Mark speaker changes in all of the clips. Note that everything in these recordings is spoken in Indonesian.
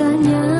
Speaker 1: 三年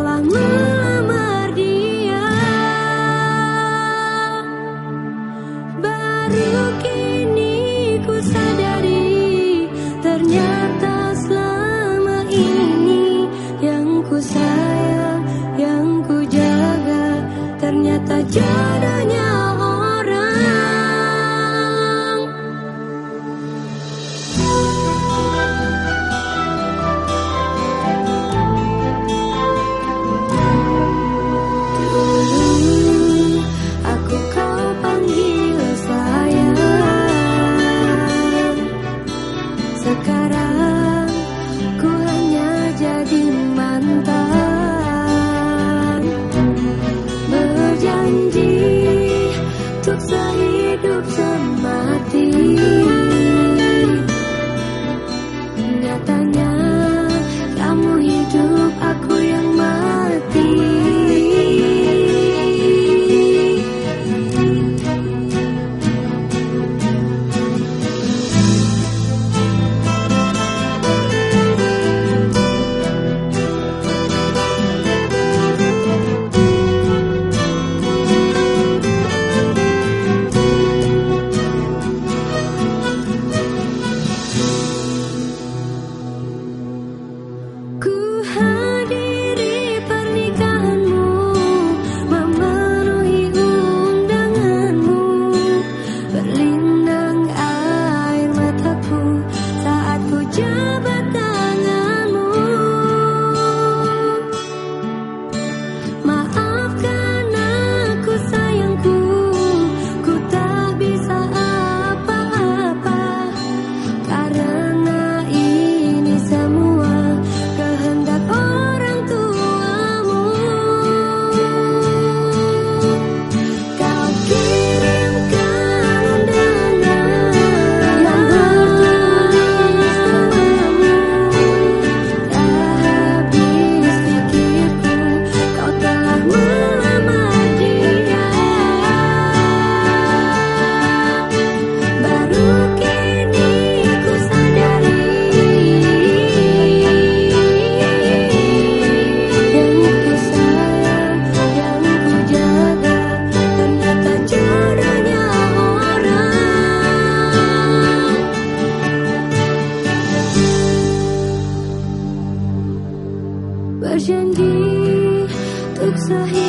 Speaker 1: saja Berjanji untuk semati